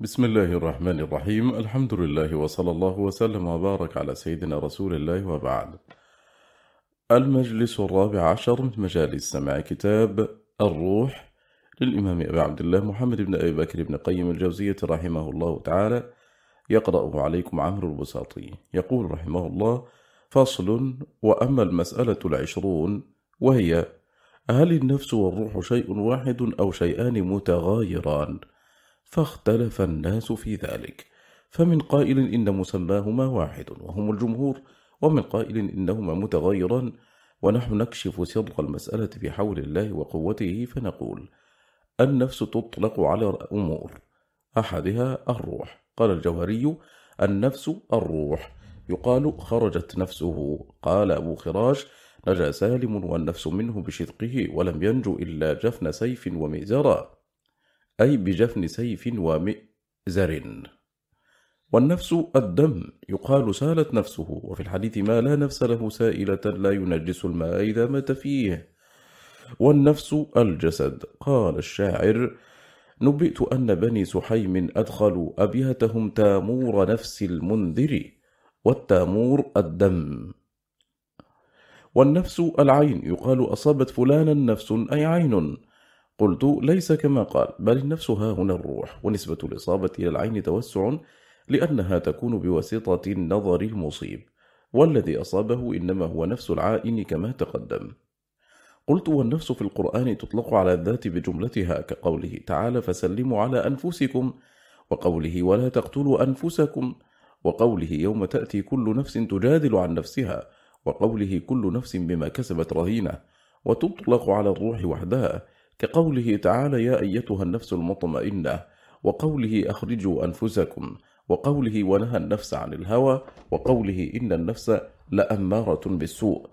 بسم الله الرحمن الرحيم. الحمد لله وصلى الله وسلم وبارك على سيدنا رسول الله وبعد. المجلس الرابع عشر من مجالس سماع كتاب الروح للإمام أبي عبد الله محمد بن أبي بكر بن قيم الجوزية رحمه الله تعالى. يقرأه عليكم عمر البساطي. يقول رحمه الله فصل وأما المسألة العشرون وهي هل النفس والروح شيء واحد أو شيئان متغايران؟ فاختلف الناس في ذلك. فمن قائل إن مسماهما واحد وهم الجمهور ومن قائل إنهما متغيران ونحن نكشف صدق المسألة بحول الله وقوته فنقول النفس تطلق على أمور أحدها الروح. قال الجوهري النفس الروح. يقال خرجت نفسه. قال أبو خراج نجا سالم والنفس منه بشدقه ولم ينجو إلا جفن سيف ومئزرا. أي بجفن سيف ومئزر والنفس الدم يقال سالت نفسه وفي الحديث ما لا نفس له سائلة لا ينجس الماء إذا مات فيه. والنفس الجسد قال الشاعر نبئت أن بني سحيم أدخلوا أبياتهم تامور نفس المنذر والتامور الدم. والنفس العين يقال أصابت فلانا نفس أي عين. قلت ليس كما قال بل النفس ها هنا الروح ونسبة الإصابة إلى العين توسع لأنها تكون بواسطة النظر المصيب والذي أصابه إنما هو نفس العائن كما تقدم. قلت والنفس في القرآن تطلق على الذات بجملتها كقوله تعالى فسلموا على أنفسكم وقوله ولا تقتلوا أنفسكم وقوله يوم تأتي كل نفس تجادل عن نفسها وقوله كل نفس بما كسبت رهينة وتطلق على الروح وحدها. كقوله تعالى يا أيتها النفس المطمئنة وقوله أخرجوا أنفسكم وقوله ونهى النفس عن الهوى وقوله إن النفس لأمارة بالسوء.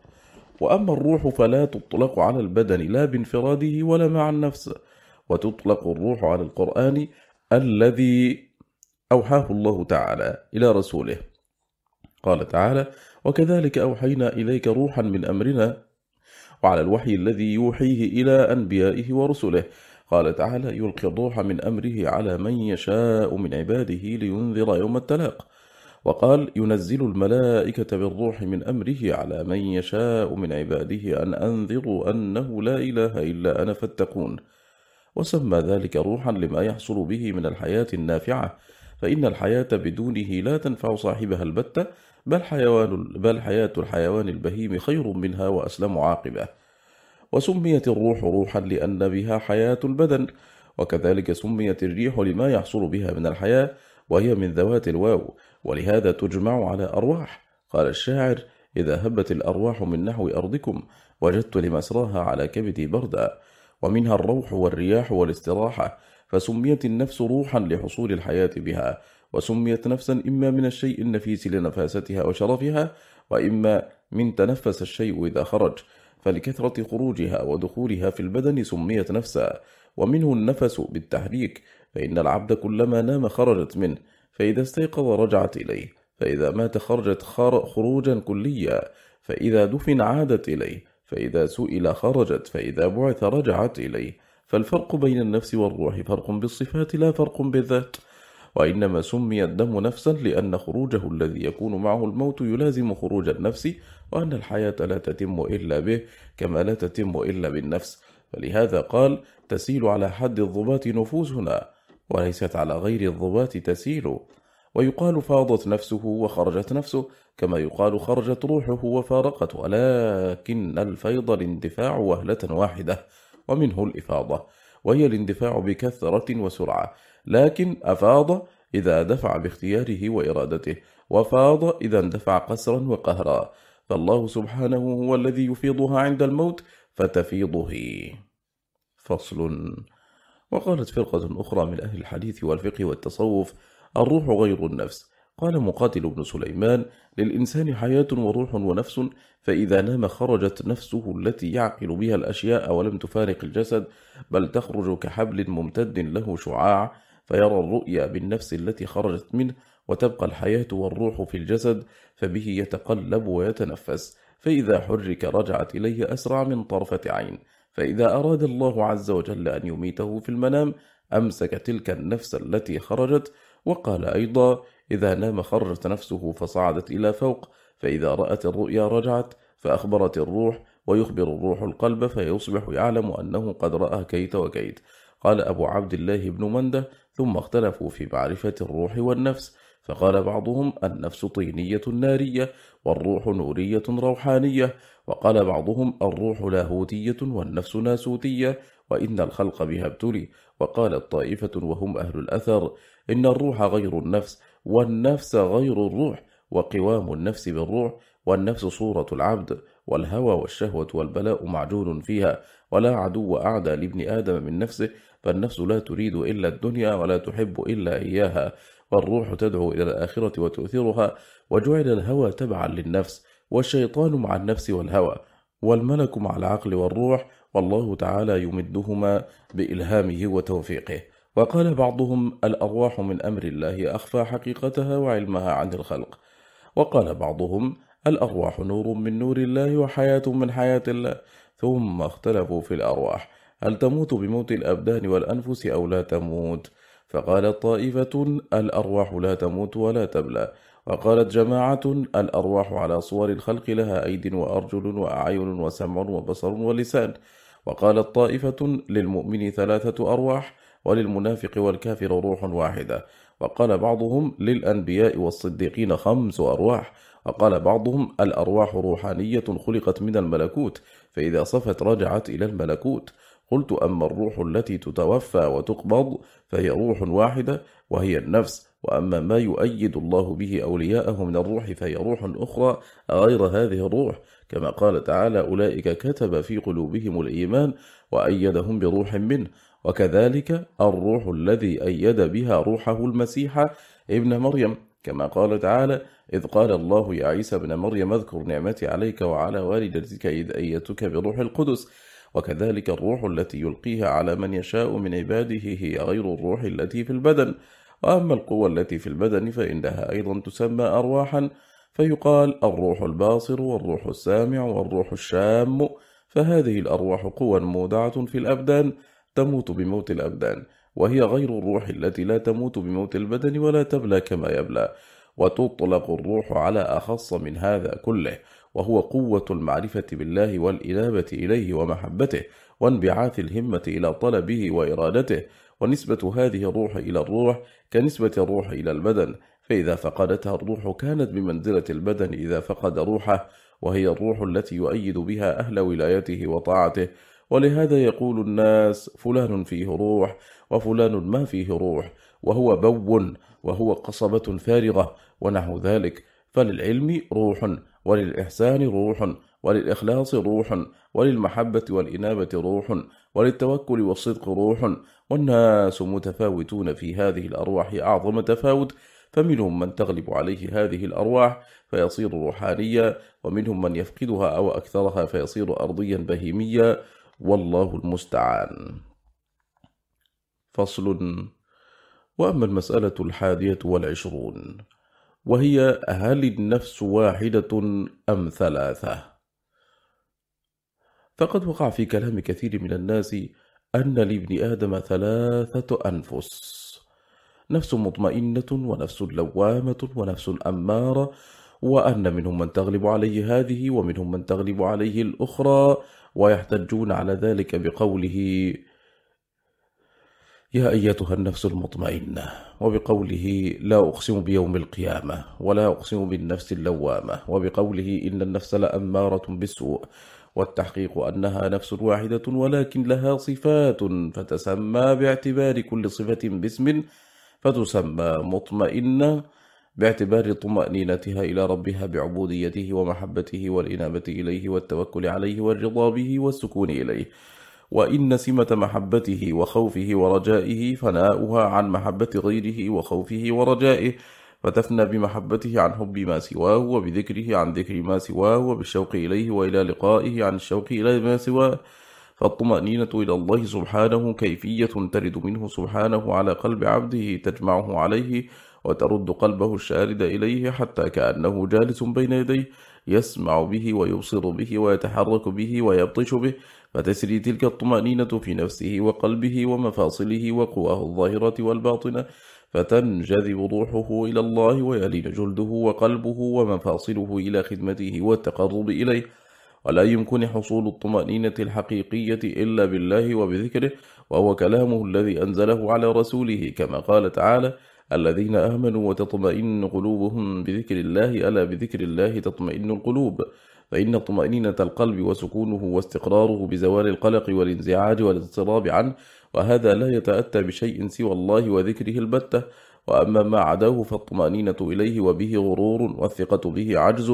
وأما الروح فلا تطلق على البدن لا بانفراده ولا مع النفس وتطلق الروح على القرآن الذي أوحاه الله تعالى إلى رسوله. قال تعالى وكذلك أوحينا إليك روحا من أمرنا وعلى الوحي الذي يوحيه إلى أنبيائه ورسله. قال تعالى يلقي الروح من أمره على من يشاء من عباده لينذر يوم التلاق. وقال ينزل الملائكة بالروح من أمره على من يشاء من عباده أن أنذروا أنه لا إله إلا أنا فاتقون. وسمى ذلك روحا لما يحصل به من الحياة النافعة. فإن الحياة بدونه لا تنفع صاحبها البتة. بل حيوان بل حياة الحيوان البهيم خير منها وأسلم عاقبة. وسميت الروح روحا لأن بها حياة البدن وكذلك سميت الريح لما يحصل بها من الحياة وهي من ذوات الواو ولهذا تجمع على أرواح. قال الشاعر إذا هبت الأرواح من نحو أرضكم وجدت لمسراها على كبدي بردا ومنها الروح والرياح والاستراحة فسميت النفس روحا لحصول الحياة بها وسميت نفسا إما من الشيء النفيس لنفاستها وشرفها وإما من تنفس الشيء إذا خرج. فلكثرة خروجها ودخولها في البدن سميت نفسا ومنه النفس بالتحريك فإن العبد كلما نام خرجت منه فإذا استيقظ رجعت إليه فإذا مات خرجت خروجا كليا فإذا دفن عادت إليه فإذا سئل خرجت فإذا بعث رجعت إليه. فالفرق بين النفس والروح فرق بالصفات لا فرق بالذات. وإنما سمي الدم نفسا لأن خروجه الذي يكون معه الموت يلازم خروج النفس وأن الحياة لا تتم إلا به كما لا تتم إلا بالنفس. فلهذا قال تسيل على حد الضباط نفوسنا وليست على غير الضباط تسيل. ويقال فاضت نفسه وخرجت نفسه كما يقال خرجت روحه وفارقت ولكن الفيض الاندفاع وهلة واحدة ومنه الإفاضة وهي الاندفاع بكثرة وسرعة. لكن أفاض إذا دفع باختياره وإرادته وفاض إذا اندفع قسرا وقهرا. فالله سبحانه هو الذي يفيضها عند الموت فتفيضه. فصل. وقالت فرقة أخرى من أهل الحديث والفقه والتصوف الروح غير النفس. قال مقاتل بن سليمان للإنسان حياة وروح ونفس فإذا نام خرجت نفسه التي يعقل بها الأشياء ولم تفارق الجسد بل تخرج كحبل ممتد له شعاع. فيرى الرؤيا بالنفس التي خرجت منه وتبقى الحياة والروح في الجسد فبه يتقلب ويتنفس. فإذا حرك رجعت إليه أسرع من طرفة عين. فإذا أراد الله عز وجل أن يميته في المنام أمسك تلك النفس التي خرجت وقال أيضا إذا نام خرجت نفسه فصعدت إلى فوق فإذا رأت الرؤيا رجعت فأخبرت الروح ويخبر الروح القلب فيصبح يعلم أنه قد رأى كيت وكيت. قال أبو عبد الله بن منده ثم اختلفوا في معرفة الروح والنفس فقال بعضهم النفس طينية نارية والروح نورية روحانية وقال بعضهم الروح لاهوتية والنفس ناسوتية وإن الخلق بها ابتلي وقالت طائفة وهم أهل الأثر إن الروح غير النفس والنفس غير الروح وقوام النفس بالروح والنفس صورة العبد والهوى والشهوة والبلاء معجول فيها ولا عدو أعدى لابن آدم من نفسه فالنفس لا تريد إلا الدنيا ولا تحب إلا إياها والروح تدعو إلى الآخرة وتؤثرها وجعل الهوى تبعا للنفس والشيطان مع النفس والهوى والملك مع العقل والروح والله تعالى يمدهما بإلهامه وتوفيقه. وقال بعضهم الأرواح من أمر الله أخفى حقيقتها وعلمها عن الخلق. وقال بعضهم الأرواح نور من نور الله وحياة من حياة الله ثم اختلفوا في الأرواح. هل تموت بموت الأبدان والأنفس أو لا تموت؟ فقالت طائفة الأرواح لا تموت ولا تبلى. وقالت جماعة الأرواح على صور الخلق لها أيد وأرجل وأعين وسمع وبصر ولسان. وقالت طائفة للمؤمن ثلاثة أرواح وللمنافق والكافر روح واحدة. وقال بعضهم للأنبياء والصديقين خمس أرواح. وقال بعضهم الأرواح روحانية خلقت من الملكوت فإذا صفت رجعت إلى الملكوت. قلت أما الروح التي تتوفى وتقبض فهي روح واحدة وهي النفس وأما ما يؤيد الله به أولياءه من الروح فهي روح أخرى غير هذه الروح. كما قال تعالى أولئك كتب في قلوبهم الإيمان وأيدهم بروح منه. وكذلك الروح الذي أيد بها روحه المسيح ابن مريم. كما قال تعالى إذ قال الله يا عيسى ابن مريم اذكر نعمتي عليك وعلى والدتك إذ أيتك بروح القدس. وكذلك الروح التي يلقيها على من يشاء من عباده هي غير الروح التي في البدن. وأما القوة التي في البدن فإنها أيضا تسمى أرواحا. فيقال الروح الباصر والروح السامع والروح الشام. فهذه الأرواح قوى مودعة في الأبدان تموت بموت الأبدان. وهي غير الروح التي لا تموت بموت البدن ولا تبلى كما يبلى. وتطلق الروح على أخص من هذا كله. وهو قوة المعرفة بالله والإنابة إليه ومحبته وانبعاث الهمة إلى طلبه وإرادته ونسبة هذه الروح إلى الروح كنسبة الروح إلى البدن. فإذا فقدتها الروح كانت بمنزلة البدن إذا فقد روحه وهي الروح التي يؤيد بها أهل ولايته وطاعته. ولهذا يقول الناس فلان فيه روح وفلان ما فيه روح وهو بو وهو قصبة فارغة ونحو ذلك. فللعلم روح وللإحسان روح وللإخلاص روح وللمحبة والإنابة روح وللتوكل والصدق روح. والناس متفاوتون في هذه الأرواح أعظم تفاوت. فمنهم من تغلب عليه هذه الأرواح فيصير روحانيا ومنهم من يفقدها أو أكثرها فيصير أرضيا بهيميا. والله المستعان. فصل. وأما المسألة الحادية والعشرون. وهي هل النفس واحدة أم ثلاثة؟ فقد وقع في كلام كثير من الناس أن لابن آدم ثلاثة أنفس نفس مطمئنة ونفس لوامة ونفس أمارة وأن منهم من تغلب عليه هذه ومنهم من تغلب عليه الأخرى ويحتجون على ذلك بقوله يا أيتها النفس المطمئنة وبقوله لا أقسم بيوم القيامة ولا أقسم بالنفس اللوامة وبقوله إن النفس لأمارة بالسوء والتحقيق أنها نفس واحدة ولكن لها صفات فتسمى باعتبار كل صفة باسم فتسمى مطمئنة باعتبار طمأنينتها إلى ربها بعبوديته ومحبته والإنابة إليه والتوكل عليه والرضا به والسكون إليه. وإن سمة محبته وخوفه ورجائه فناؤها عن محبة غيره وخوفه ورجائه فتفنى بمحبته عن حب ما سواه وبذكره عن ذكر ما سواه وبالشوق إليه وإلى لقائه عن الشوق إلى ما سواه فالطمأنينة إلى الله سبحانه كيفية ترد منه سبحانه على قلب عبده تجمعه عليه وترد قلبه الشارد إليه حتى كأنه جالس بين يديه يسمع به ويبصر به ويتحرك به ويبطش به فتسري تلك الطمأنينة في نفسه وقلبه ومفاصله وقواه الظاهرة والباطنة فتنجذب روحه إلى الله ويلين جلده وقلبه ومفاصله إلى خدمته والتقرب إليه. ولا يمكن حصول الطمأنينة الحقيقية إلا بالله وبذكره وهو كلامه الذي أنزله على رسوله كما قال تعالى الذين آمنوا وتطمئن قلوبهم بذكر الله ألا بذكر الله تطمئن القلوب؟ فإن طمأنينة القلب وسكونه واستقراره بزوال القلق والانزعاج والاضطراب عنه وهذا لا يتأتى بشيء سوى الله وذكره البتة. وأما ما عداه فالطمأنينة إليه وبه غرور والثقة به عجز.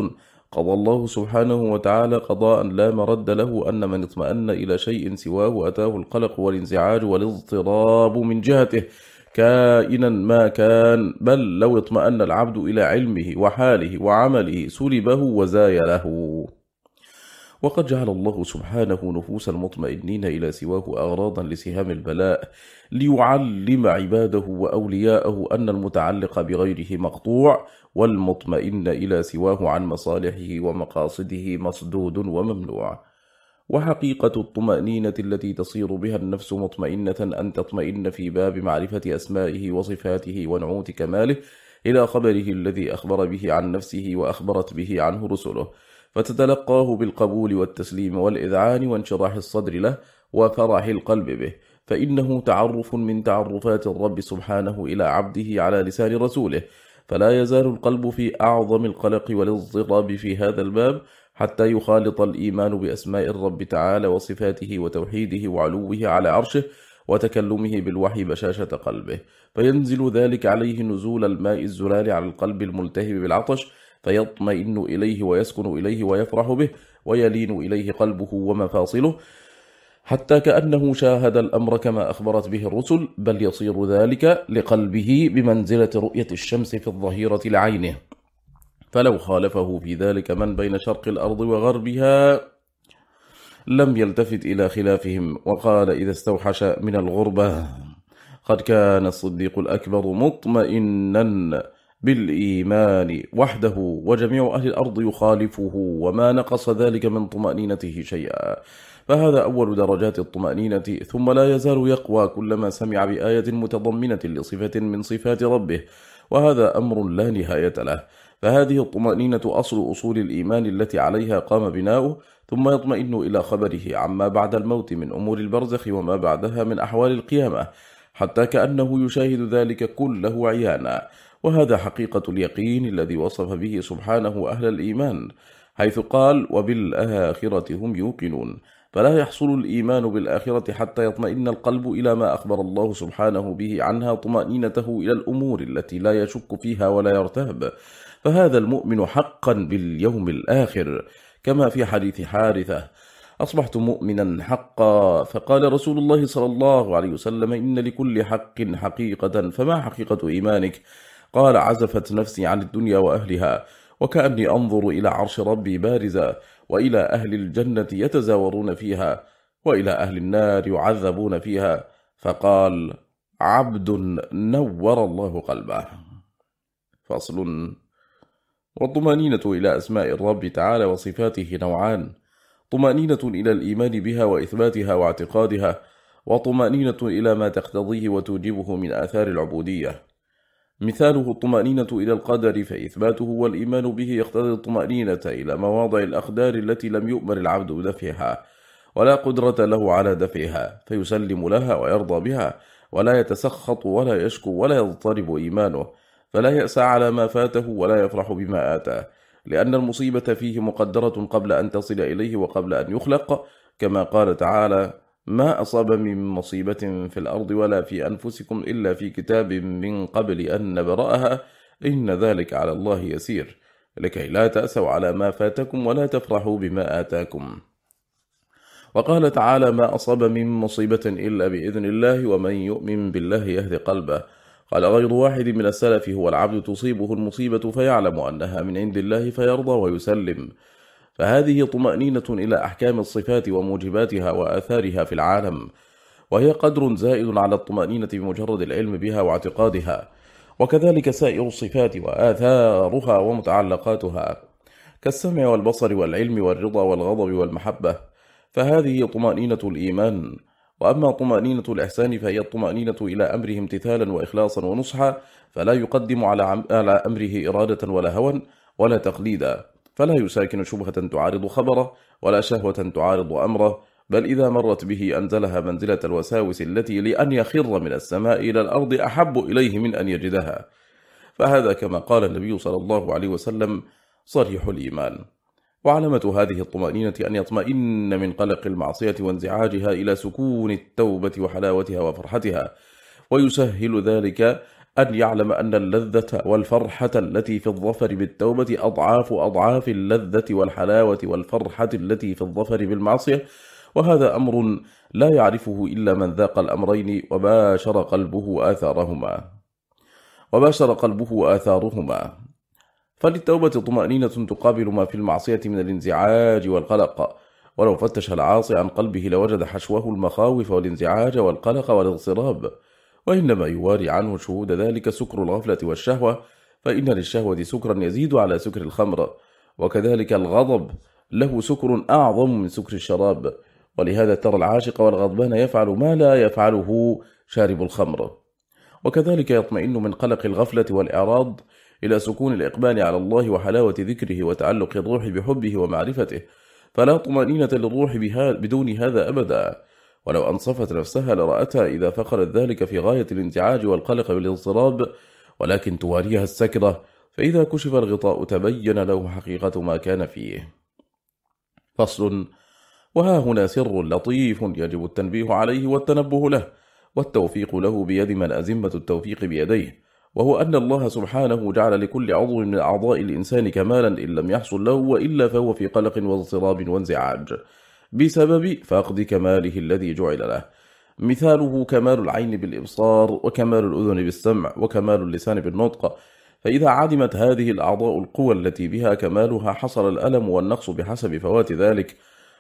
قضى الله سبحانه وتعالى قضاء لا مرد له أن من اطمأن إلى شيء سواه أتاه القلق والانزعاج والاضطراب من جهته. كائنا ما كان بل لو اطمأن العبد إلى علمه وحاله وعمله سلبه وزايله. وقد جعل الله سبحانه نفوس المطمئنين إلى سواه أغراضا لسهام البلاء ليعلم عباده وأولياءه أن المتعلق بغيره مقطوع والمطمئن إلى سواه عن مصالحه ومقاصده مصدود وممنوع. وحقيقة الطمأنينة التي تصير بها النفس مطمئنة أن تطمئن في باب معرفة أسمائه وصفاته ونعوت كماله إلى خبره الذي أخبر به عن نفسه وأخبرت به عنه رسله. فتتلقاه بالقبول والتسليم والإذعان وانشراح الصدر له وفرح القلب به. فإنه تعرف من تعرفات الرب سبحانه إلى عبده على لسان رسوله. فلا يزال القلب في أعظم القلق والاضطراب في هذا الباب حتى يخالط الإيمان بأسماء الرب تعالى وصفاته وتوحيده وعلوه على عرشه وتكلمه بالوحي بشاشة قلبه. فينزل ذلك عليه نزول الماء الزلال على القلب الملتهب بالعطش فيطمئن إليه ويسكن إليه ويفرح به ويلين إليه قلبه ومفاصله. حتى كأنه شاهد الأمر كما أخبرت به الرسل بل يصير ذلك لقلبه بمنزلة رؤية الشمس في الظهيرة لعينه. فلو خالفه في ذلك من بين شرق الأرض وغربها لم يلتفت إلى خلافهم وقال إذا استوحش من الغربة قد كان الصديق الأكبر مطمئنا بالإيمان وحده وجميع أهل الأرض يخالفه وما نقص ذلك من طمأنينته شيئا. فهذا أول درجات الطمأنينة ثم لا يزال يقوى كلما سمع بآية متضمنة لصفة من صفات ربه وهذا أمر لا نهاية له. فهذه الطمأنينة أصل أصول الإيمان التي عليها قام بناؤه ثم يطمئن إلى خبره عما بعد الموت من أمور البرزخ وما بعدها من أحوال القيامة حتى كأنه يشاهد ذلك كله عيانا. وهذا حقيقة اليقين الذي وصف به سبحانه أهل الإيمان حيث قال وبالآخرة هم يوقنون فلا يحصل الإيمان بالآخرة حتى يطمئن القلب إلى ما أخبر الله سبحانه به عنها طمأنينته إلى الأمور التي لا يشك فيها ولا يرتهب فهذا المؤمن حقا باليوم الآخر كما في حديث حارثة أصبحت مؤمنا حقا فقال رسول الله صلى الله عليه وسلم إن لكل حق حقيقة فما حقيقة إيمانك؟ قال عزفت نفسي عن الدنيا وأهلها وكأني أنظر إلى عرش ربي بارزا وإلى أهل الجنة يتزاورون فيها وإلى أهل النار يعذبون فيها فقال عبد نور الله قلبه. فصل والطمأنينة إلى أسماء الرب تعالى وصفاته نوعان. طمأنينة إلى الإيمان بها وإثباتها واعتقادها وطمأنينة إلى ما تقتضيه وتوجبه من آثار العبودية. مثاله الطمأنينة إلى القدر فإثباته والإيمان به يقتضي الطمأنينة إلى مواضع الأقدار التي لم يؤمر العبد بدفعها ولا قدرة له على دفعها فيسلم لها ويرضى بها ولا يتسخط ولا يشكو ولا يضطرب إيمانه. فلا يأسى على ما فاته ولا يفرح بما آتاه لأن المصيبة فيه مقدرة قبل أن تصل إليه وقبل أن يخلق. كما قال تعالى ما أصاب من مصيبة في الأرض ولا في أنفسكم إلا في كتاب من قبل أن نبرأها. إن ذلك على الله يسير. لكي لا تأسوا على ما فاتكم ولا تفرحوا بما آتاكم. وقال تعالى ما أصاب من مصيبة إلا بإذن الله ومن يؤمن بالله يهد قلبه. قال غير واحد من السلف هو العبد تصيبه المصيبة فيعلم أنها من عند الله فيرضى ويسلم. فهذه طمأنينة إلى أحكام الصفات وموجباتها وآثارها في العالم. وهي قدر زائد على الطمأنينة بمجرد العلم بها واعتقادها. وكذلك سائر الصفات وآثارها ومتعلقاتها. كالسمع والبصر والعلم والرضا والغضب والمحبة. فهذه طمأنينة الإيمان. وأما طمأنينة الإحسان فهي الطمأنينة إلى أمره امتثالا وإخلاصا ونصحا فلا يقدم على على أمره إرادة ولا هوا ولا تقليدا فلا يساكن شبهة تعارض خبره ولا شهوة تعارض أمره بل إذا مرت به أنزلها منزلة الوساوس التي لأن يخر من السماء إلى الأرض أحب إليه من أن يجدها. فهذا كما قال النبي صلى الله عليه وسلم صريح الإيمان. وعلامة هذه الطمأنينة أن يطمئن من قلق المعصية وانزعاجها إلى سكون التوبة وحلاوتها وفرحتها. ويسهل ذلك أن يعلم أن اللذة والفرحة التي في الظفر بالتوبة أضعاف أضعاف اللذة والحلاوة والفرحة التي في الظفر بالمعصية. وهذا أمر لا يعرفه إلا من ذاق الأمرين وباشر قلبه آثارهما. وباشر قلبه آثارهما. فللتوبة طمأنينة تقابل ما في المعصية من الانزعاج والقلق. ولو فتش العاصي عن قلبه لوجد حشوه المخاوف والانزعاج والقلق والاضطراب وإنما يواري عنه شهود ذلك سكر الغفلة والشهوة فإن للشهوة سكرا يزيد على سكر الخمر. وكذلك الغضب له سكر أعظم من سكر الشراب. ولهذا ترى العاشق والغضبان يفعل ما لا يفعله شارب الخمر. وكذلك يطمئن من قلق الغفلة والإعراض. إلى سكون الإقبال على الله وحلاوة ذكره وتعلق الروح بحبه ومعرفته. فلا طمأنينة للروح بها بدون هذا أبدا. ولو أنصفت نفسها لرأتها إذا فقرت ذلك في غاية الانتعاج والقلق بالانصراب ولكن تواريها السكرة فإذا كشف الغطاء تبين له حقيقة ما كان فيه. فصل وها هنا سر لطيف يجب التنبيه عليه والتنبه له والتوفيق له بيد من أزمة التوفيق بيديه. وهو أن الله سبحانه جعل لكل عضو من أعضاء الإنسان كمالا إن لم يحصل له وإلا فهو في قلق واضطراب وانزعاج. بسبب فقد كماله الذي جعل له. مثاله كمال العين بالإبصار وكمال الأذن بالسمع وكمال اللسان بالنطق. فإذا عدمت هذه الأعضاء القوى التي بها كمالها حصل الألم والنقص بحسب فوات ذلك.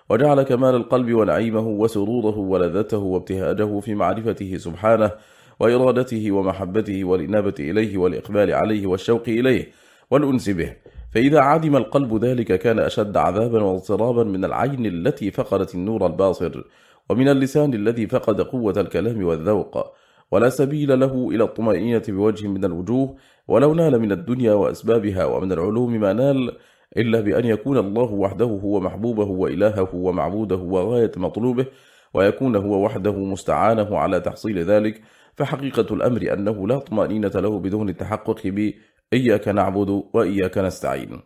وجعل كمال القلب ونعيمه وسروره ولذته وابتهاجه في معرفته سبحانه. وإرادته ومحبته والإنابة إليه والإقبال عليه والشوق إليه والأنس به. فإذا عدم القلب ذلك كان أشد عذابا واضطرابا من العين التي فقدت النور الباصر ومن اللسان الذي فقد قوة الكلام والذوق. ولا سبيل له إلى الطمأنينة بوجه من الوجوه ولو نال من الدنيا وأسبابها ومن العلوم ما نال إلا بأن يكون الله وحده هو محبوبه وإلهه ومعبوده وغاية مطلوبه ويكون هو وحده مستعانه على تحصيل ذلك. فحقيقة الأمر أنه لا طمأنينة له بدون التحقق بإياك نعبد وإياك نستعين.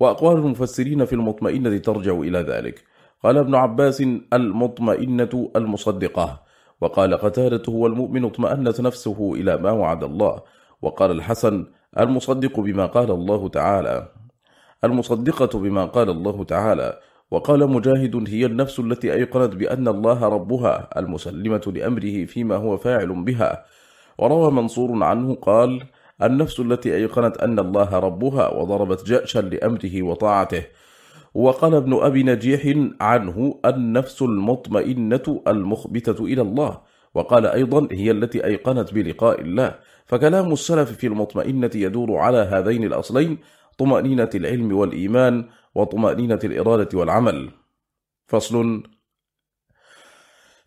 وأقوال المفسرين في المطمئنة ترجع إلى ذلك. قال ابن عباس المطمئنة المصدقة. وقال قتالة هو المؤمن اطمأنت نفسه إلى ما وعد الله. وقال الحسن المصدق بما قال الله تعالى. المصدقة بما قال الله تعالى. وقال مجاهد هي النفس التي أيقنت بأن الله ربها المسلمة لأمره فيما هو فاعل بها. وروى منصور عنه قال النفس التي أيقنت أن الله ربها وضربت جأشا لأمره وطاعته. وقال ابن أبي نجيح عنه النفس المطمئنة المخبتة إلى الله. وقال أيضا هي التي أيقنت بلقاء الله. فكلام السلف في المطمئنة يدور على هذين الأصلين طمأنينة العلم والإيمان وطمأنينة الإرادة والعمل. فصل.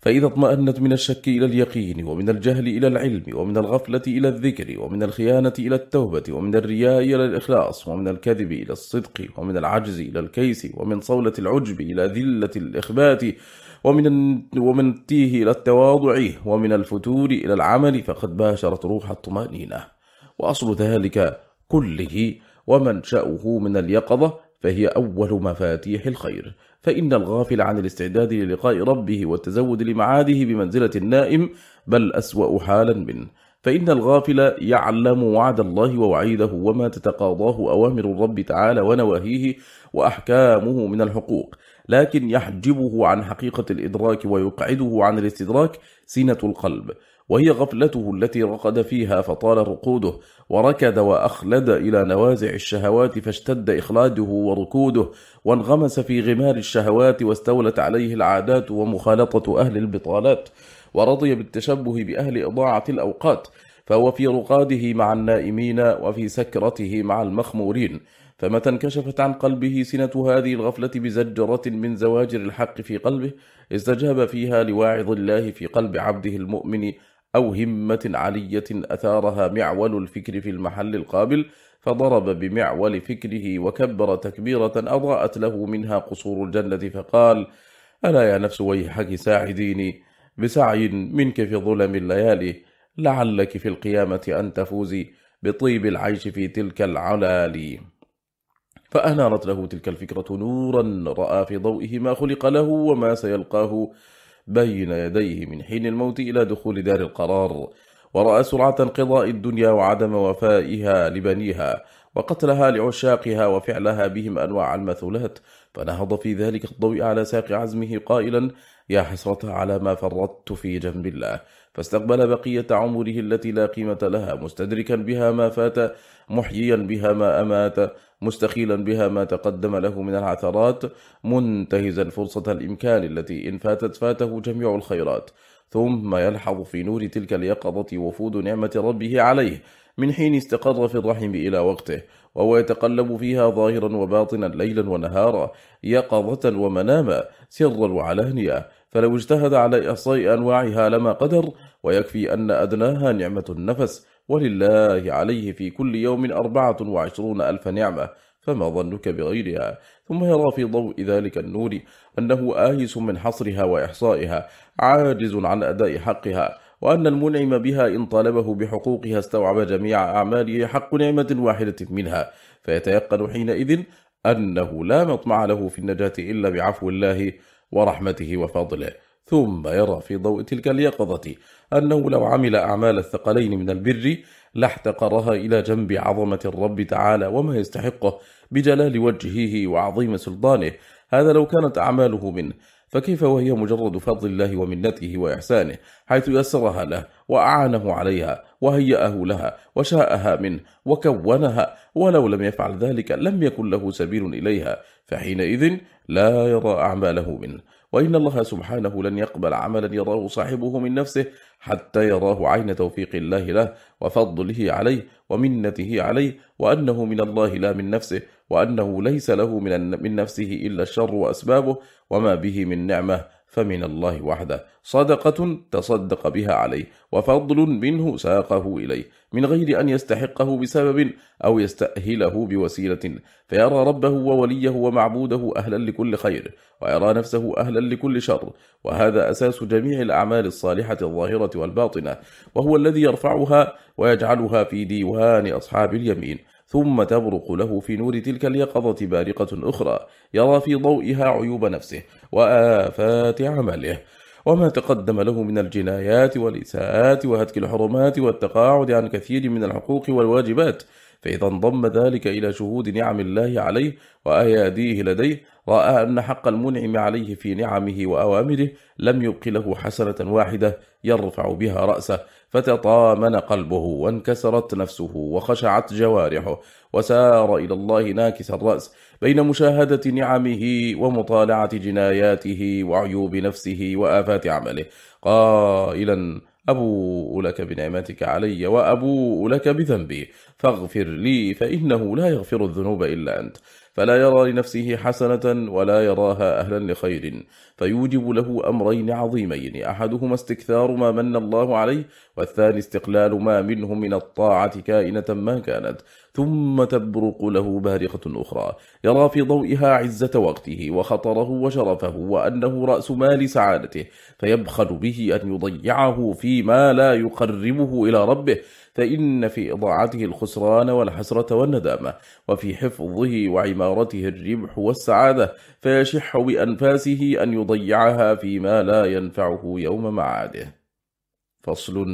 فإذا اطمأنت من الشك إلى اليقين ومن الجهل إلى العلم ومن الغفلة إلى الذكر ومن الخيانة إلى التوبة ومن الرياء إلى الإخلاص ومن الكذب إلى الصدق ومن العجز إلى الكيس ومن صولة العجب إلى ذلة الإخبات ومن ومن التيه إلى التواضع ومن الفتور إلى العمل فقد باشرت روح الطمأنينة. وأصل ذلك كله ومنشأه من اليقظة فهي أول مفاتيح الخير. فإن الغافل عن الاستعداد للقاء ربه والتزود لمعاده بمنزلة النائم بل أسوأ حالا منه فإن الغافل يعلم وعد الله ووعيده وما تتقاضاه أوامر الرب تعالى ونواهيه وأحكامه من الحقوق. لكن يحجبه عن حقيقة الإدراك ويقعده عن الاستدراك سنة القلب. وهي غفلته التي رقد فيها فطال رقوده وركد وأخلد إلى نوازع الشهوات فاشتد إخلاده وركوده وانغمس في غمار الشهوات واستولت عليه العادات ومخالطة أهل البطالات ورضي بالتشبه بأهل إضاعة الأوقات فهو في رقاده مع النائمين وفي سكرته مع المخمورين فمتى انكشفت عن قلبه سنة هذه الغفلة بزجرة من زواجر الحق في قلبه استجاب فيها لواعظ الله في قلب عبده المؤمن أو همة علية أثارها معول الفكر في المحل القابل فضرب بمعول فكره وكبر تكبيرة أضاءت له منها قصور الجنة فقال ألا يا نفس ويحك ساعديني بسعي منك في ظلم الليالي لعلك في القيامة أن تفوزي بطيب العيش في تلك العلالي فأنارت له تلك الفكرة نورا رأى في ضوئه ما خلق له وما سيلقاه بين يديه من حين الموت إلى دخول دار القرار ورأى سرعة انقضاء الدنيا وعدم وفائها لبنيها وقتلها لعشاقها وفعلها بهم أنواع المثولات فنهض في ذلك الضوء على ساق عزمه قائلا يا حسرة على ما فرطت في جنب الله. فاستقبل بقية عمره التي لا قيمة لها مستدركا بها ما فات محييا بها ما أمات مستخيلا بها ما تقدم له من العثرات منتهزا فرصة الإمكان التي إن فاتت فاته جميع الخيرات. ثم يلحظ في نور تلك اليقظة وفود نعمة ربه عليه من حين استقر في الرحم إلى وقته وهو يتقلب فيها ظاهرا وباطنا ليلا ونهارا يقظة ومناما سرا وعلهنيا فلو اجتهد على إحصاء أنواعها لما قدر ويكفي أن أدناها نعمة النفس ولله عليه في كل يوم أربعة وعشرون ألف نعمة فما ظنك بغيرها؟ ثم يرى في ضوء ذلك النور أنه آيس من حصرها وإحصائها عاجز عن أداء حقها وأن المنعم بها إن طالبه بحقوقها استوعب جميع أعماله حق نعمة واحدة منها فيتيقن حينئذ أنه لا مطمع له في النجاة إلا بعفو الله ورحمته وفضله. ثم يرى في ضوء تلك اليقظة أنه لو عمل أعمال الثقلين من البر لاحتقرها إلى جنب عظمة الرب تعالى وما يستحقه بجلال وجهه وعظيم سلطانه. هذا لو كانت أعماله منه فكيف وهي مجرد فضل الله ومنته وإحسانه حيث يسرها له وأعانه عليها وهيأه لها وشاءها منه وكونها ولو لم يفعل ذلك لم يكن له سبيل إليها. فحينئذ لا يرى أعماله منه. وإن الله سبحانه لن يقبل عملا يراه صاحبه من نفسه حتى يراه عين توفيق الله له وفضله عليه ومنته عليه وأنه من الله لا من نفسه وأنه ليس له من نفسه إلا الشر وأسبابه وما به من نعمة. فمن الله وحده. صدقة تصدق بها عليه وفضل منه ساقه إليه من غير أن يستحقه بسبب أو يستأهله بوسيلة فيرى ربه ووليه ومعبوده أهلا لكل خير ويرى نفسه أهلا لكل شر وهذا أساس جميع الأعمال الصالحة الظاهرة والباطنة وهو الذي يرفعها ويجعلها في ديوان أصحاب اليمين. ثم تبرق له في نور تلك اليقظة بارقة أخرى يرى في ضوئها عيوب نفسه وآفات عمله. وما تقدم له من الجنايات والإساءات وهتك الحرمات والتقاعد عن كثير من الحقوق والواجبات فإذا انضم ذلك إلى شهود نعم الله عليه وأياديه لديه رأى أن حق المنعم عليه في نعمه وأوامره لم يبق له حسنة واحدة يرفع بها رأسه. فتطامن قلبه وانكسرت نفسه وخشعت جوارحه وسار إلى الله ناكس الرأس بين مشاهدة نعمه ومطالعة جناياته وعيوب نفسه وآفات عمله. قائلا أبوء لك بنعمتك علي وأبوء لك بذنبي. فاغفر لي فإنه لا يغفر الذنوب إلا أنت. فلا يرى لنفسه حسنة ولا يراها أهلا لخير. فيوجب له أمرين عظيمين أحدهما استكثار ما من الله عليه والثاني استقلال ما منه من الطاعة كائنة ما كانت. ثم تبرق له بارقة أخرى. يرى في ضوئها عزة وقته وخطره وشرفه وأنه رأس مال سعادته. فيبخل به أن يضيعه فيما لا يقربه إلى ربه. فإن في إضاعته الخسران والحسرة والندامة. وفي حفظه وعمارته الربح والسعادة. فيشح بأنفاسه أن يضيعها فيما لا ينفعه يوم معاده. فصل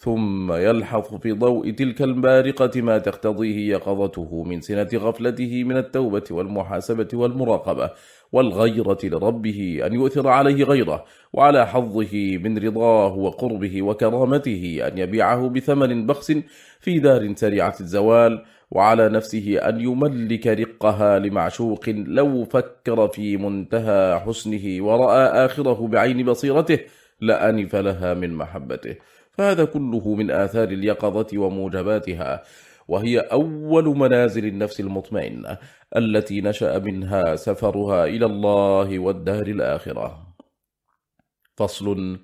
ثم يلحظ في ضوء تلك البارقة ما تقتضيه يقظته من سنة غفلته من التوبة والمحاسبة والمراقبة والغيرة لربه أن يؤثر عليه غيره وعلى حظه من رضاه وقربه وكرامته أن يبيعه بثمن بخس في دار سريعة الزوال وعلى نفسه أن يملك رقها لمعشوق لو فكر في منتهى حسنه ورأى آخره بعين بصيرته لأنف لها من محبته فهذا كله من آثار اليقظة وموجباتها وهي أول منازل النفس المطمئنة التي نشأ منها سفرها إلى الله والدهر الآخرة. فصل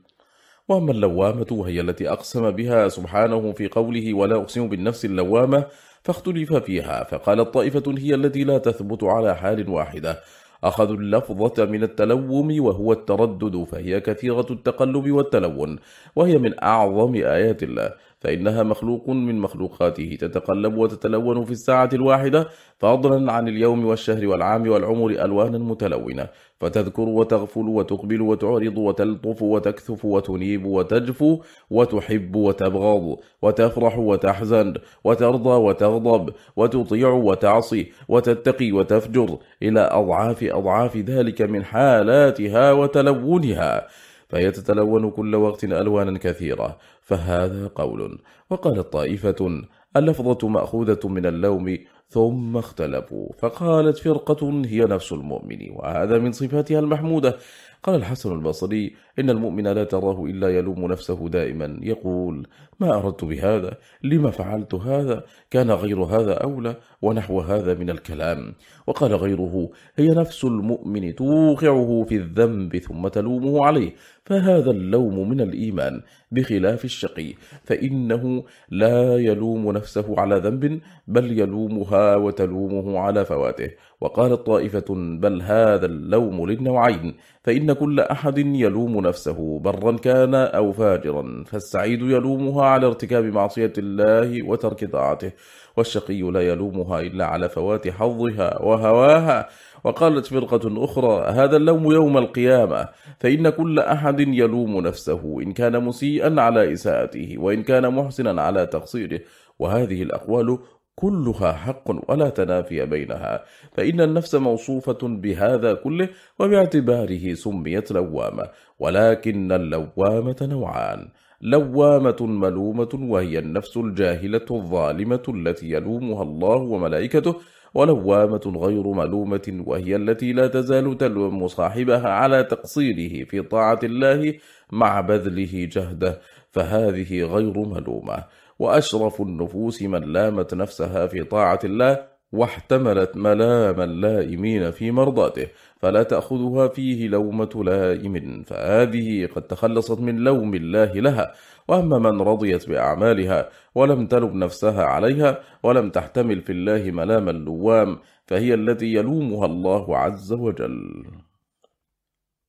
وأما اللوامة وهي التي أقسم بها سبحانه في قوله ولا أقسم بالنفس اللوامة فاختلف فيها فقال الطائفة هي التي لا تثبت على حال واحدة أخذوا اللفظة من التلوم وهو التردد فهي كثيرة التقلب والتلون وهي من أعظم آيات الله فإنها مخلوق من مخلوقاته تتقلب وتتلون في الساعة الواحدة فضلا عن اليوم والشهر والعام والعمر ألوانا متلونة. فتذكر وتغفل وتقبل وتعرض وتلطف وتكثف وتنيب وتجفو وتحب وتبغض وتفرح وتحزن وترضى وتغضب وتطيع وتعصي وتتقي وتفجر إلى أضعاف أضعاف ذلك من حالاتها وتلونها فيتتلون كل وقت ألوانا كثيرة فهذا قول وقال الطائفة اللفظة مأخوذة من اللوم ثم اختلفوا. فقالت فرقة هي نفس المؤمن وهذا من صفاتها المحمودة. قال الحسن البصري إن المؤمن لا تراه إلا يلوم نفسه دائما. يقول ما أردت بهذا؟ لما فعلت هذا؟ كان غير هذا أولى؟ ونحو هذا من الكلام. وقال غيره هي نفس المؤمن توقعه في الذنب ثم تلومه عليه. فهذا اللوم من الإيمان بخلاف الشقي فإنه لا يلوم نفسه على ذنب بل يلومها وتلومه على فواته. وقالت طائفة بل هذا اللوم للنوعين فإن كل أحد يلوم نفسه برا كان أو فاجرا فالسعيد يلومها على ارتكاب معصية الله وترك طاعته والشقي لا يلومها إلا على فوات حظها وهواها. وقالت فرقة أخرى هذا اللوم يوم القيامة فإن كل أحد يلوم نفسه إن كان مسيئا على إساءته وإن كان محسنا على تقصيره. وهذه الأقوال كلها حق ولا تنافي بينها فإن النفس موصوفة بهذا كله وباعتباره سميت لوامة ولكن اللوامة نوعان. لوامة ملومة وهي النفس الجاهلة الظالمة التي يلومها الله وملائكته ولوامة غير ملومة وهي التي لا تزال تلوم صاحبها على تقصيره في طاعة الله مع بذله جهده فهذه غير ملومة وأشرف النفوس من لامت نفسها في طاعة الله واحتملت ملام اللائمين في مرضاته فلا تأخذها فيه لومة لائم فهذه قد تخلصت من لوم الله لها. وأما من رضيت بأعمالها ولم تلب نفسها عليها ولم تحتمل في الله ملام اللوام فهي التي يلومها الله عز وجل.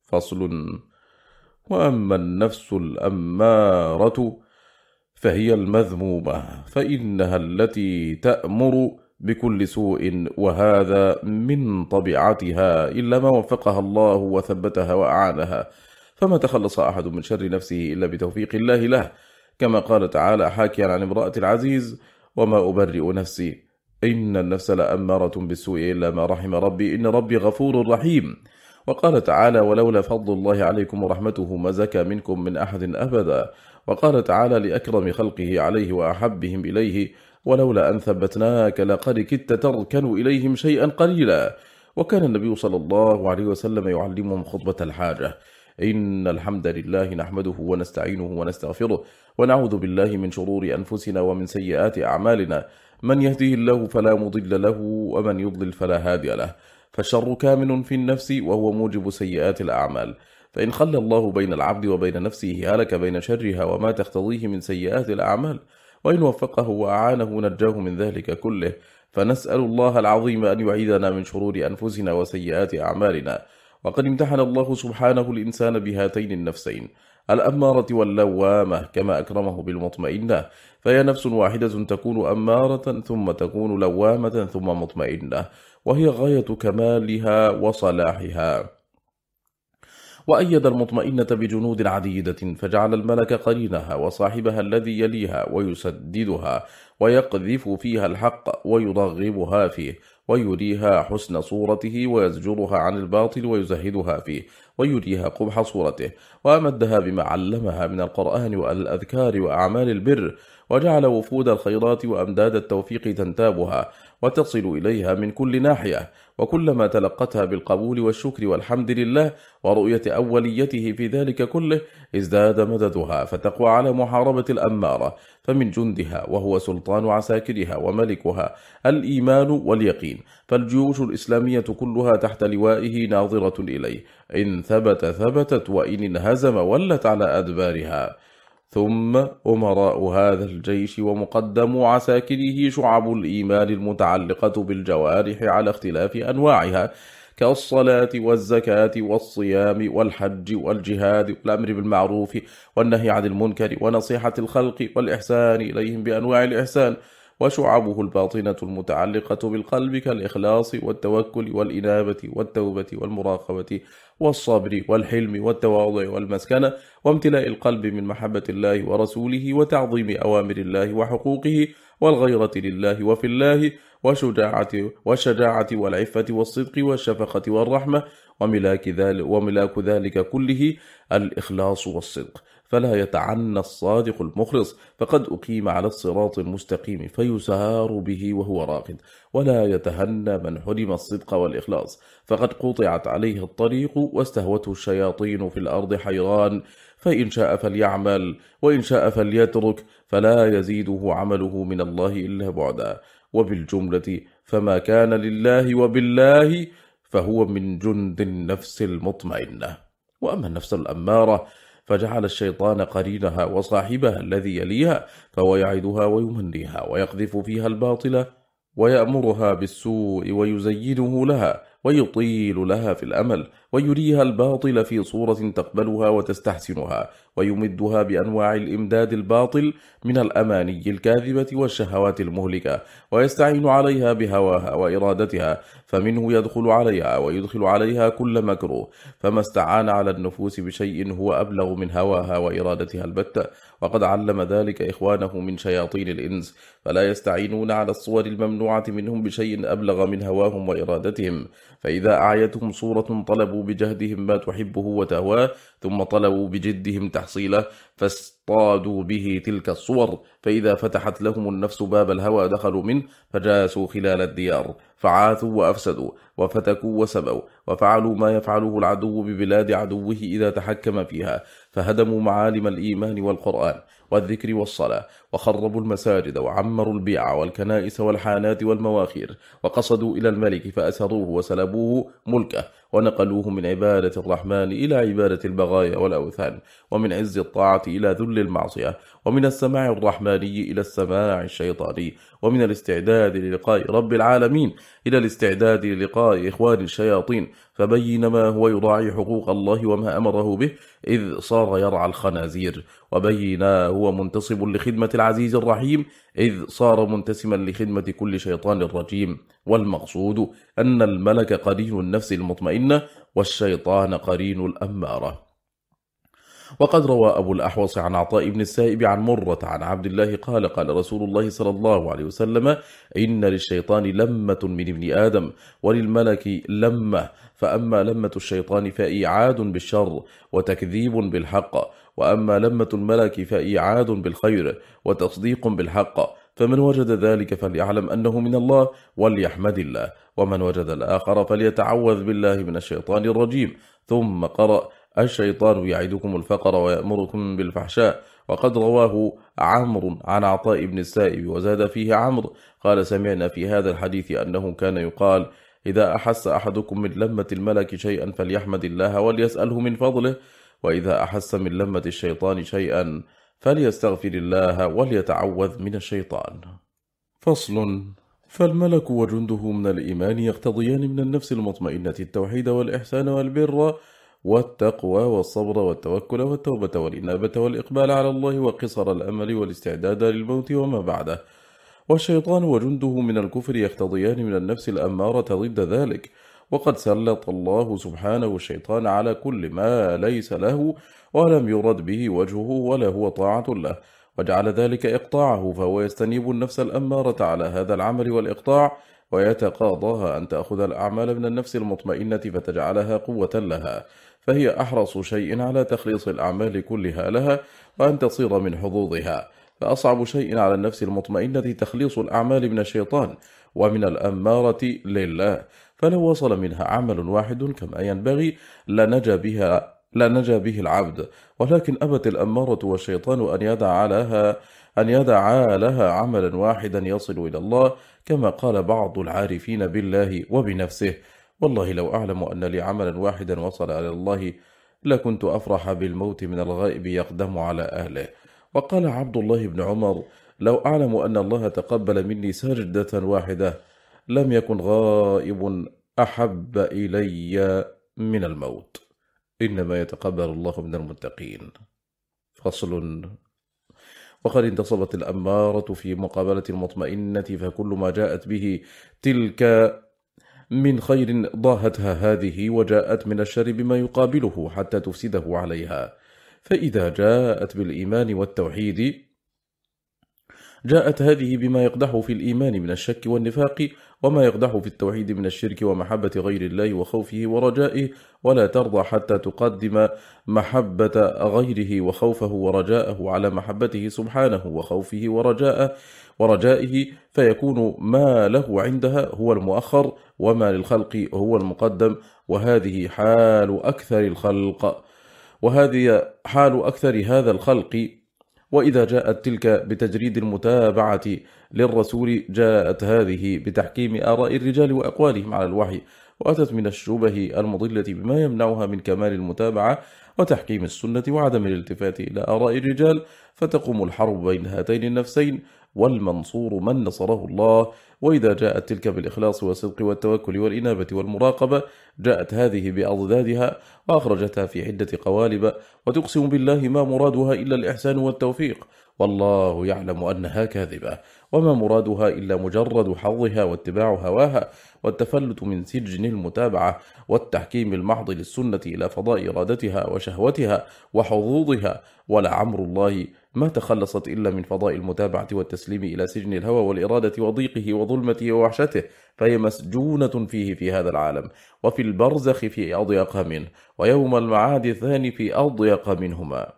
فصل. وأما النفس الأمارة فهي المذمومة فإنها التي تأمر بكل سوء وهذا من طبيعتها إلا ما وفقها الله وثبتها وأعانها. فما تخلص أحد من شر نفسه إلا بتوفيق الله له. كما قال تعالى حاكيا عن امرأة العزيز وما أبرئ نفسي. إن النفس لأمارة بالسوء إلا ما رحم ربي. إن ربي غفور رحيم. وقال تعالى ولولا فضل الله عليكم ورحمته ما زكى منكم من أحد أبدا. وقال تعالى لأكرم خلقه عليه وأحبهم إليه. ولولا أن ثبتناك لقد كدت تركن إليهم شيئا قليلا. وكان النبي صلى الله عليه وسلم يعلمهم خطبة الحاجة. إن الحمد لله نحمده ونستعينه ونستغفره ونعوذ بالله من شرور أنفسنا ومن سيئات أعمالنا. من يهديه الله فلا مضل له ومن يضلل فلا هادي له. فالشر كامن في النفس وهو موجب سيئات الأعمال. فإن خلى الله بين العبد وبين نفسه هلك بين شرها وما تختضيه من سيئات الأعمال. وإن وفقه وأعانه نجاه من ذلك كله فنسأل الله العظيم أن يعيدنا من شرور أنفسنا وسيئات أعمالنا. وقد امتحن الله سبحانه الإنسان بهاتين النفسين الأمارة واللوامة كما أكرمه بالمطمئنة. فهي نفس واحدة تكون أمارة ثم تكون لوامة ثم مطمئنة. وهي غاية كمالها وصلاحها. وأيد المطمئنة بجنود عديدة فجعل الملك قرينها وصاحبها الذي يليها ويسددها ويقذف فيها الحق ويضغبها فيه ويريها حسن صورته ويزجرها عن الباطل ويزهدها فيه ويريها قبح صورته وأمدها بما علمها من القرآن والأذكار وأعمال البر وجعل وفود الخيرات وأمداد التوفيق تنتابها وتصل إليها من كل ناحية وكلما تلقتها بالقبول والشكر والحمد لله ورؤية أوليته في ذلك كله ازداد مددها فتقوى على محاربة الأمارة فمن جندها وهو سلطان عساكرها وملكها الإيمان واليقين فالجيوش الإسلامية كلها تحت لوائه ناظرة إليه إن ثبت ثبتت وإن انهزم ولت على أدبارها. ثم أمراء هذا الجيش ومقدم عساكره شعب الإيمان المتعلقة بالجوارح على اختلاف أنواعها كالصلاة والزكاة والصيام والحج والجهاد والأمر بالمعروف والنهي عن المنكر ونصيحة الخلق والإحسان إليهم بأنواع الإحسان. وشعبه الباطنة المتعلقة بالقلب كالإخلاص والتوكل والإنابة والتوبة والمراقبة والصبر والحلم والتواضع والمسكنة وامتلاء القلب من محبة الله ورسوله وتعظيم أوامر الله وحقوقه والغيرة لله وفي الله وشجاعة والشجاعة والعفة والصدق والشفقة والرحمة وملاك ذلك, وملاك ذلك كله الإخلاص والصدق. فلا يتعنى الصادق المخلص فقد أقيم على الصراط المستقيم فيسهار به وهو راقد ولا يتهنى من حرم الصدق والإخلاص. فقد قطعت عليه الطريق واستهوته الشياطين في الأرض حيران فإن شاء فليعمل وإن شاء فليترك فلا يزيده عمله من الله إلا بعدا. وبالجملة فما كان لله وبالله فهو من جند النفس المطمئنة. وأما النفس الأمارة فجعل الشيطان قرينها وصاحبها الذي يليها فهو يعدها ويمنيها ويقذف فيها الباطلة ويأمرها بالسوء ويزينه لها ويطيل لها في الأمل ويريها الباطل في صورة تقبلها وتستحسنها ويمدها بأنواع الإمداد الباطل من الأماني الكاذبة والشهوات المهلكة ويستعين عليها بهواها وإرادتها فمنه يدخل عليها ويدخل عليها كل مكروه فما استعان على النفوس بشيء هو أبلغ من هواها وإرادتها البتة وقد علم ذلك إخوانه من شياطين الإنس فلا يستعينون على الصور الممنوعة منهم بشيء أبلغ من هواهم وإرادتهم. فإذا أعيتهم صورة طلبوا بجهدهم ما تحبه وتهواه ثم طلبوا بجدهم تحصيله فاصطادوا به تلك الصور فإذا فتحت لهم النفس باب الهوى دخلوا منه فجاسوا خلال الديار فعاثوا وأفسدوا وفتكوا وسبوا وفعلوا ما يفعله العدو ببلاد عدوه إذا تحكم فيها فهدموا معالم الإيمان والقرآن. والذكر والصلاة وخربوا المساجد وعمروا البيع والكنائس والحانات والمواخير وقصدوا إلى الملك فأسروه وسلبوه ملكه ونقلوه من عبادة الرحمن إلى عبادة البغايا والأوثان ومن عز الطاعة إلى ذل المعصية ومن السماع الرحماني إلى السماع الشيطاني ومن الاستعداد للقاء رب العالمين إلى الاستعداد للقاء إخوان الشياطين فبين ما هو يضاعي حقوق الله وما أمره به إذ صار يرعى الخنازير وبين هو منتصب لخدمة العزيز الرحيم إذ صار منتسما لخدمة كل شيطان رجيم والمقصود أن الملك قرين النفس المطمئنة والشيطان قرين الأمارة وقد روى أبو الأحوص عن عطاء بن السائب عن مرة عن عبد الله قال قال رسول الله صلى الله عليه وسلم إن للشيطان لمة من ابن آدم وللملك لمة فأما لمة الشيطان فإيعاد بالشر وتكذيب بالحق وأما لمة الملك فإيعاد بالخير وتصديق بالحق فمن وجد ذلك فليعلم أنه من الله وليحمد الله ومن وجد الآخر فليتعوذ بالله من الشيطان الرجيم ثم قرأ الشيطان يعدكم الفقر ويأمركم بالفحشاء وقد رواه عمرو عن عطاء بن السائب وزاد فيه عمرو قال سمعنا في هذا الحديث أنه كان يقال إذا أحس أحدكم من لمة الملك شيئا فليحمد الله وليسأله من فضله وإذا أحس من لمة الشيطان شيئا فليستغفر الله وليتعوذ من الشيطان. فصل فالملك وجنده من الإيمان يقتضيان من النفس المطمئنة التوحيد والإحسان والبر والتقوى والصبر والتوكل والتوبة والإنابة والإقبال على الله وقصر الأمل والاستعداد للموت وما بعده. والشيطان وجنده من الكفر يختضيان من النفس الأمارة ضد ذلك. وقد سلط الله سبحانه الشيطان على كل ما ليس له ولم يرد به وجهه ولا هو طاعة له. وجعل ذلك إقطاعه فهو يستنيب النفس الأمارة على هذا العمل والإقطاع ويتقاضاها أن تأخذ الأعمال من النفس المطمئنة فتجعلها قوة لها. فهي أحرص شيء على تخليص الأعمال كلها لها وأن تصير من حظوظها. فأصعب شيء على النفس المطمئنة تخليص الأعمال من الشيطان ومن الأمارة لله. فلو وصل منها عمل واحد كما ينبغي لنجى بها لا نجا به العبد. ولكن أبت الأمارة والشيطان أن يدعى لها أن يدعى لها عملا واحدا يصل إلى الله كما قال بعض العارفين بالله وبنفسه. والله لو أعلم أن لي عملا واحدا وصل على الله لكنت أفرح بالموت من الغائب يقدم على أهله. وقال عبد الله بن عمر لو أعلم أن الله تقبل مني سجدة واحدة لم يكن غائب أحب إلي من الموت. إنما يتقبل الله من المتقين. فصل. وقد انتصبت الأمارة في مقابلة المطمئنة فكل ما جاءت به تلك من خير ضاهتها هذه وجاءت من الشر بما يقابله حتى تفسده عليها. فإذا جاءت بالإيمان والتوحيد جاءت هذه بما يقدح في الإيمان من الشك والنفاق وما يقدح في التوحيد من الشرك ومحبة غير الله وخوفه ورجائه ولا ترضى حتى تقدم محبة غيره وخوفه ورجاءه على محبته سبحانه وخوفه ورجاءه ورجائه فيكون ما له عندها هو المؤخر وما للخلق هو المقدم وهذه حال أكثر الخلق وهذه حال أكثر هذا الخلق وإذا جاءت تلك بتجريد المتابعة للرسول جاءت هذه بتحكيم آراء الرجال وأقوالهم على الوحي وأتت من الشبه المضلة بما يمنعها من كمال المتابعة وتحكيم السنة وعدم الالتفات إلى آراء الرجال فتقوم الحرب بين هاتين النفسين والمنصور من نصره الله وإذا جاءت تلك بالإخلاص والصدق والتوكل والإنابة والمراقبة جاءت هذه بأضدادها وأخرجتها في عدة قوالب وتقسم بالله ما مرادها إلا الإحسان والتوفيق. والله يعلم أنها كاذبة وما مرادها إلا مجرد حظها واتباع هواها والتفلت من سجن المتابعة والتحكيم المحض للسنة إلى فضاء إرادتها وشهوتها وحظوظها ولعمر الله ما تخلصت إلا من فضاء المتابعة والتسليم إلى سجن الهوى والإرادة وضيقه وظلمته ووحشته فهي مسجونة فيه في هذا العالم وفي البرزخ في أضيق منه ويوم المعاد الثاني في أضيق منهما.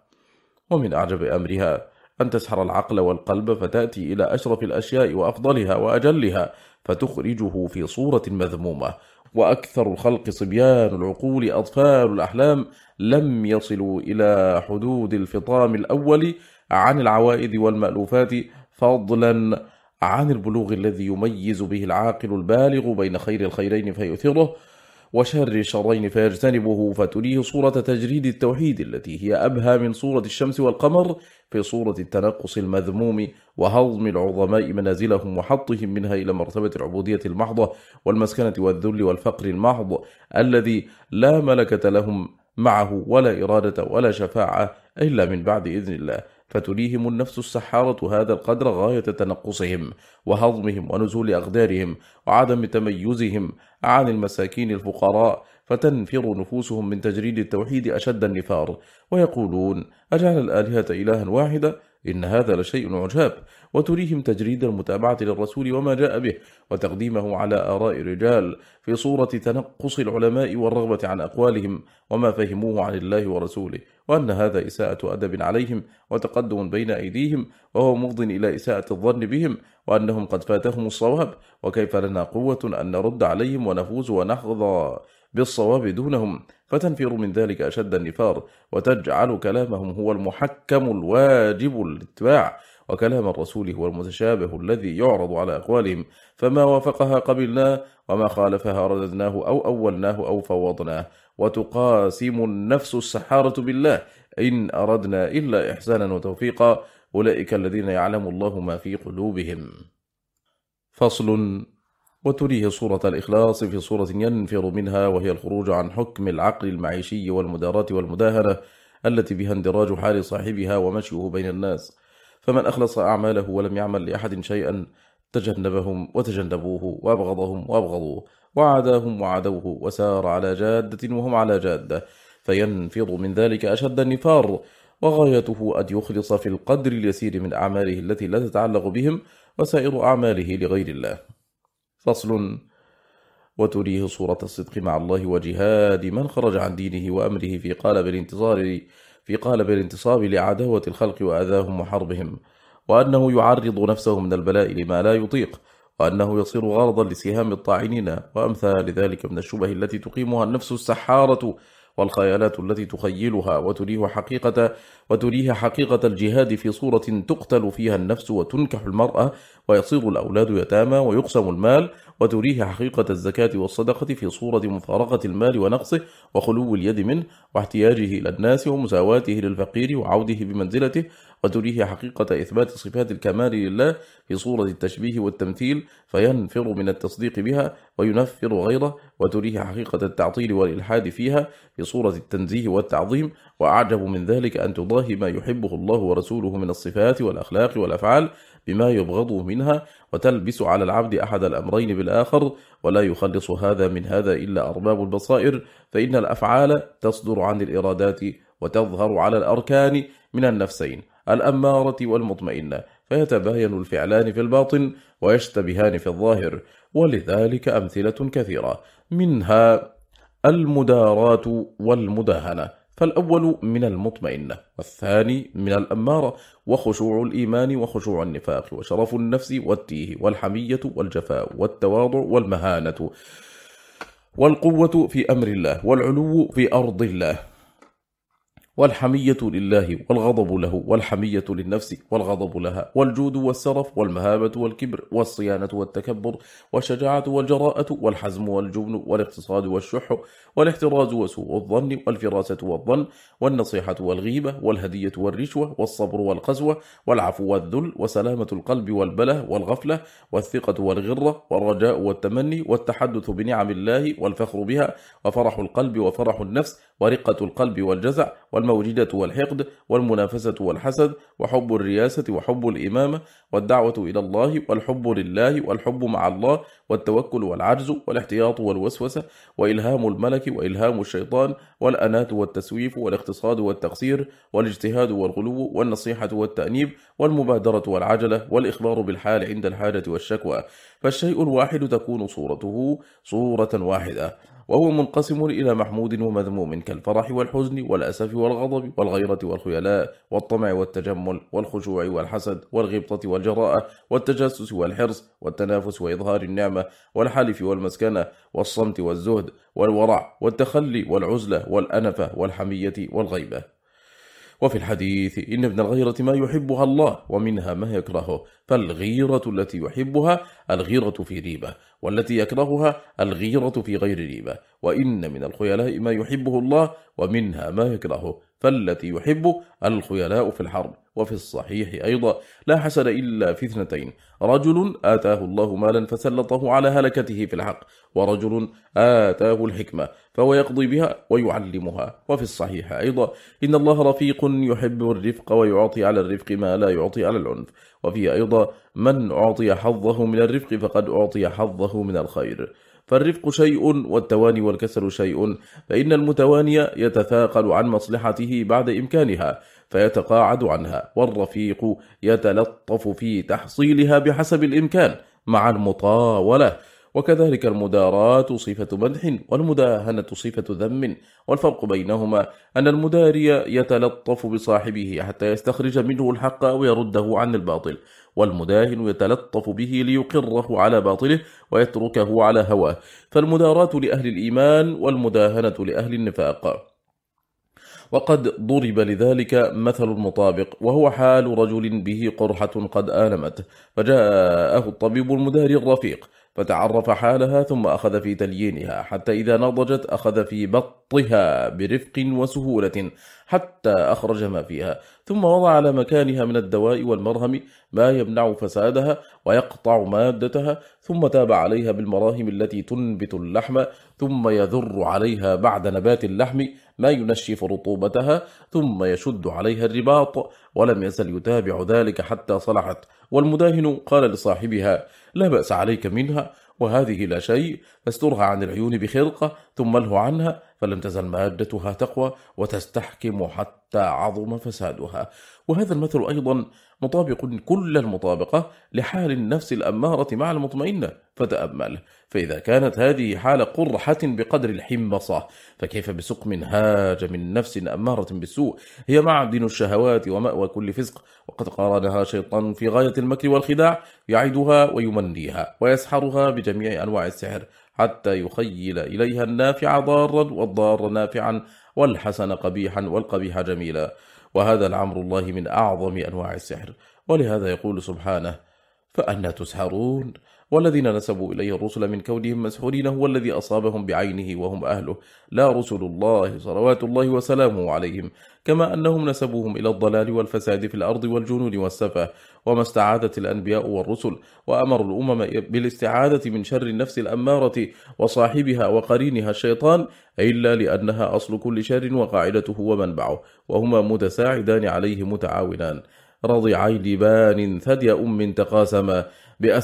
ومن أعجب أمرها أن تسحر العقل والقلب فتأتي إلى أشرف الأشياء وأفضلها وأجلها فتخرجه في صورة مذمومة وأكثر الخلق صبيان العقول أطفال الأحلام لم يصلوا إلى حدود الفطام الأول عن العوائد والمألوفات فضلا عن البلوغ الذي يميز به العاقل البالغ بين خير الخيرين فيثره وشر الشرين فيجتنبه فتليه صورة تجريد التوحيد التي هي أبهى من صورة الشمس والقمر في صورة التنقص المذموم وهضم العظماء منازلهم وحطهم منها إلى مرتبة العبودية المحضة والمسكنة والذل والفقر المحض الذي لا ملكة لهم معه ولا إرادة ولا شفاعة إلا من بعد إذن الله. فتريهم النفس السحارة هذا القدر غاية تنقصهم وهضمهم ونزول أقدارهم وعدم تميزهم عن المساكين الفقراء فتنفر نفوسهم من تجريد التوحيد أشد النفار ويقولون أجعل الآلهة إلها واحدة إن هذا لشيء عجاب وتريهم تجريد المتابعة للرسول وما جاء به وتقديمه على آراء الرجال في صورة تنقص العلماء والرغبة عن أقوالهم وما فهموه عن الله ورسوله وأن هذا إساءة أدب عليهم وتقدم بين أيديهم وهو مفض إلى إساءة الظن بهم وأنهم قد فاتهم الصواب وكيف لنا قوة أن نرد عليهم ونفوز ونحظى. بالصواب دونهم فتنفر من ذلك أشد النفار وتجعل كلامهم هو المحكم الواجب الاتباع وكلام الرسول هو المتشابه الذي يعرض على أقوالهم فما وافقها قبلناه وما خالفها رددناه أو أولناه أو فوضناه وتقاسم النفس السحارة بالله إن أردنا إلا إحسانا وتوفيقا أولئك الذين يعلم الله ما في قلوبهم. فصل وتريه صورة الإخلاص في صورة ينفر منها وهي الخروج عن حكم العقل المعيشي والمداراة والمداهنة التي بها اندراج حال صاحبها ومشيه بين الناس. فمن أخلص أعماله ولم يعمل لأحد شيئا تجنبهم وتجنبوه وأبغضهم وأبغضوه وعاداهم وعادوه وسار على جادة وهم على جادة. فينفض من ذلك أشد النفار وغايته أن يخلص في القدر اليسير من أعماله التي لا تتعلق بهم وسائر أعماله لغير الله. فصل وتريه صورة الصدق مع الله وجهاد من خرج عن دينه وأمره في قالب الانتصار في قالب الانتصاب لعداوة الخلق وأذاهم وحربهم وأنه يعرض نفسه من البلاء لما لا يطيق وأنه يصير غرضا لسهام الطاعنين وأمثال ذلك من الشبه التي تقيمها النفس السحارة والخيالات التي تخيلها وتريه حقيقة وتريه حقيقة الجهاد في صورة تقتل فيها النفس وتنكح المرأة ويصير الأولاد يتامى ويقسم المال وتريه حقيقة الزكاة والصدقة في صورة مفارقة المال ونقصه وخلو اليد منه واحتياجه إلى الناس ومساواته للفقير وعوده بمنزلته وتريه حقيقة إثبات صفات الكمال لله في صورة التشبيه والتمثيل فينفر من التصديق بها وينفر غيره وتريه حقيقة التعطيل والإلحاد فيها في صورة التنزيه والتعظيم وأعجب من ذلك أن تضاهي ما يحبه الله ورسوله من الصفات والأخلاق والأفعال بما يبغض منها وتلبس على العبد أحد الأمرين بالآخر ولا يخلص هذا من هذا إلا أرباب البصائر فإن الأفعال تصدر عن الإرادات وتظهر على الأركان من النفسين. الأمارة والمطمئنة فيتباين الفعلان في الباطن ويشتبهان في الظاهر ولذلك أمثلة كثيرة منها المدارات والمداهنة فالأول من المطمئنة والثاني من الأمارة وخشوع الإيمان وخشوع النفاق وشرف النفس والتيه والحمية والجفاء والتواضع والمهانة والقوة في أمر الله والعلو في أرض الله. والحمية لله والغضب له والحمية للنفس والغضب لها والجود والسرف والمهابة والكبر والصيانة والتكبر والشجاعة والجراءة والحزم والجبن والاقتصاد والشح والاحتراز وسوء الظن والفراسة والظن والنصيحة والغيبة والهدية والرشوة والصبر والقسوة والعفو والذل وسلامة القلب والبله والغفلة والثقة والغرة والرجاء والتمني والتحدث بنعم الله والفخر بها وفرح القلب وفرح النفس ورقة القلب والجزع والموجدة والحقد والمنافسة والحسد وحب الرياسة وحب الإمامة والدعوة إلى الله والحب لله والحب مع الله والتوكل والعجز والاحتياط والوسوسة وإلهام الملك وإلهام الشيطان والأنات والتسويف والاقتصاد والتقصير والاجتهاد والغلو والنصيحة والتأنيب والمبادرة والعجلة والإخبار بالحال عند الحاجة والشكوى فالشيء الواحد تكون صورته صورة واحدة. وهو منقسم إلى محمود ومذموم كالفرح والحزن والأسف والغضب والغيرة والخيلاء والطمع والتجمل والخشوع والحسد والغبطة والجراءة والتجسس والحرص والتنافس وإظهار النعمة والحلف والمسكنة والصمت والزهد والورع والتخلي والعزلة والأنفة والحمية والغيبة. وفي الحديث إن من الغيرة ما يحبها الله ومنها ما يكرهه فالغيرة التي يحبها الغيرة في ريبة والتي يكرهها الغيرة في غير ريبة وإن من الخيلاء ما يحبه الله ومنها ما يكرهه. فالتي يحب الخيلاء في الحرب وفي الصحيح أيضا. لا حسد إلا في اثنتين. رجل آتاه الله مالا فسلطه على هلكته في الحق ورجل آتاه الحكمة فهو يقضي بها ويعلمها وفي الصحيح أيضا. إن الله رفيق يحب الرفق ويعطي على الرفق ما لا يعطي على العنف. وفي أيضا من أعطي حظه من الرفق فقد أعطي حظه من الخير. فالرفق شيء والتواني والكسل شيء فإن المتواني يتثاقل عن مصلحته بعد إمكانها فيتقاعد عنها والرفيق يتلطف في تحصيلها بحسب الإمكان مع المطاولة. وكذلك المدارات صفة مدح والمداهنة صفة ذم. والفرق بينهما أن المداري يتلطف بصاحبه حتى يستخرج منه الحق ويرده عن الباطل. والمداهن يتلطف به ليقره على باطله ويتركه على هواه. فالمداراة لأهل الإيمان والمداهنة لأهل النفاق. وقد ضرب لذلك مثل مطابق وهو حال رجل به قرحة قد آلمت. فجاءه الطبيب المداري الرفيق. فتعرف حالها ثم أخذ في تليينها حتى إذا نضجت أخذ في بطها برفق وسهولة حتى أخرج ما فيها. ثم وضع على مكانها من الدواء والمرهم ما يمنع فسادها ويقطع مادتها ثم تاب عليها بالمراهم التي تنبت اللحم ثم يذر عليها بعد نبات اللحم ما ينشف رطوبتها ثم يشد عليها الرباط. ولم يزل يتابع ذلك حتى صلحت. والمداهن قال لصاحبها لا بأس عليك منها وهذه لا شيء فاسترها عن العيون بخرقة ثم اله عنها فلم تزل مادتها تقوى وتستحكم حتى عظم فسادها. وهذا المثل أيضا مطابق كل المطابقة لحال النفس الأمارة مع المطمئنة فتأمل. فإذا كانت هذه حال قرحة بقدر الحمصة فكيف بسقم هاج من نفس أمارة بالسوء؟ هي معدن الشهوات ومأوى كل فسق وقد قارنها شيطان في غاية المكر والخداع يعدها ويمنيها ويسحرها بجميع أنواع السحر حتى يخيل إليها النافع ضارا والضار نافعا والحسن قبيحا والقبيح جميلا. وهذا العمر الله من أعظم أنواع السحر. ولهذا يقول سبحانه فأنا تسحرون؟ والذين نسبوا إليه الرسل من كونهم مسحورين هو الذي أصابهم بعينه وهم أهله. لا رسل الله صلوات الله وسلامه عليهم. كما أنهم نسبوهم إلى الضلال والفساد في الأرض والجنون والسفة. وما استعادت الأنبياء والرسل. وأمر الأمم بالاستعادة من شر النفس الأمارة وصاحبها وقرينها الشيطان إلا لأنها أصل كل شر وقاعدته ومنبعه. وهما متساعدان عليه متعاونان. رضعي لبان ثدي أم تقاسما.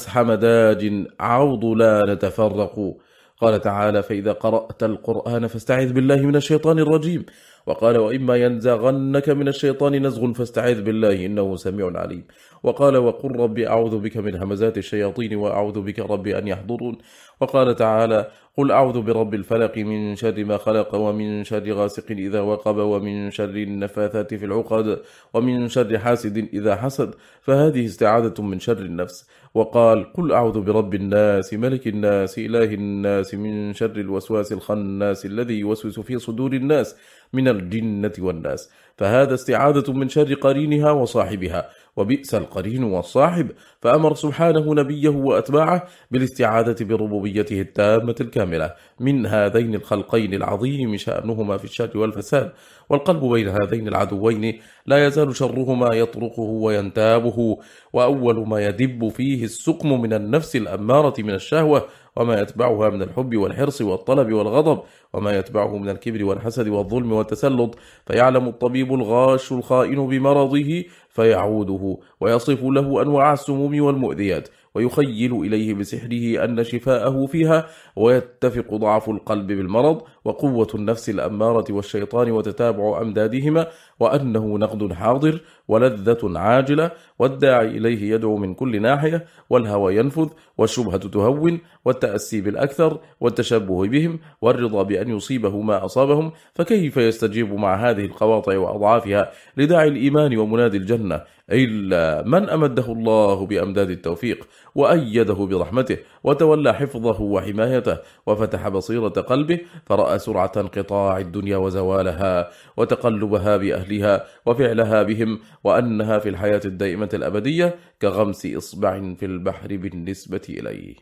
حمداج عوض لا نتفرق. قال تعالى فإذا قرأت القرآن فاستعذ بالله من الشيطان الرجيم. وقال وإما ينزغنك من الشيطان نزغ فاستعذ بالله إنه سميع عليم. وقال وقل ربي أعوذ بك من همزات الشياطين وأعوذ بك ربي أن يحضرون. وقال تعالى قل أعوذ برب الفلق من شر ما خلق ومن شر غاسق إذا وقب ومن شر النفاثات في العقد ومن شر حاسد إذا حسد. فهذه استعادة من شر النفس. وقال قل أعوذ برب الناس ملك الناس إله الناس من شر الوسواس الخناس الذي يوسوس في صدور الناس من الجنة والناس. فهذا استعاذة من شر قرينها وصاحبها. وبئس القرين والصاحب. فأمر سبحانه نبيه وأتباعه بالاستعادة بربوبيته التامة الكاملة. من هذين الخلقين العظيم شأنهما في الشاد والفساد والقلب بين هذين العدوين لا يزال شرهما يطرقه وينتابه. وأول ما يدب فيه السقم من النفس الأمارة من الشهوة وما يتبعها من الحب والحرص والطلب والغضب وما يتبعه من الكبر والحسد والظلم والتسلط. فيعلم الطبيب الغاش الخائن بمرضه فيعوده ويصف له أنواع السموم والمؤذيات. ويخيل إليه بسحره أن شفاءه فيها ويتفق ضعف القلب بالمرض وقوة النفس الأمارة والشيطان وتتابع أمدادهما وأنه نقد حاضر ولذة عاجلة والداعي إليه يدعو من كل ناحية والهوى ينفذ والشبهة تهون والتأسي بالأكثر والتشبه بهم والرضا بأن يصيبه ما أصابهم فكيف يستجيب مع هذه القواطع وأضعافها لداعي الإيمان ومنادي الجنة إلا من أمده الله بأمداد التوفيق وأيده برحمته وتولى حفظه وحمايته وفتح بصيرة قلبه فرأى سرعة انقطاع الدنيا وزوالها وتقلبها بأهلها وفعلها بهم وأنها في الحياة الدائمة الأبدية كغمس إصبع في البحر بالنسبة إليه.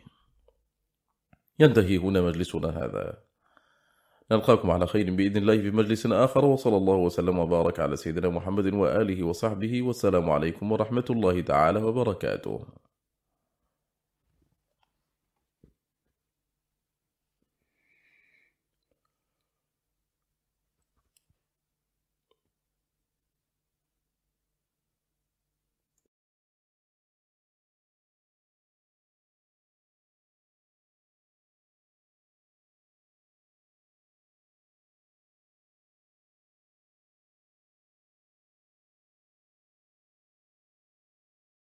ينتهي هنا مجلسنا هذا. نلقاكم على خير بإذن الله في مجلس آخر وصلى الله وسلم وبارك على سيدنا محمد وآله وصحبه والسلام عليكم ورحمة الله تعالى وبركاته.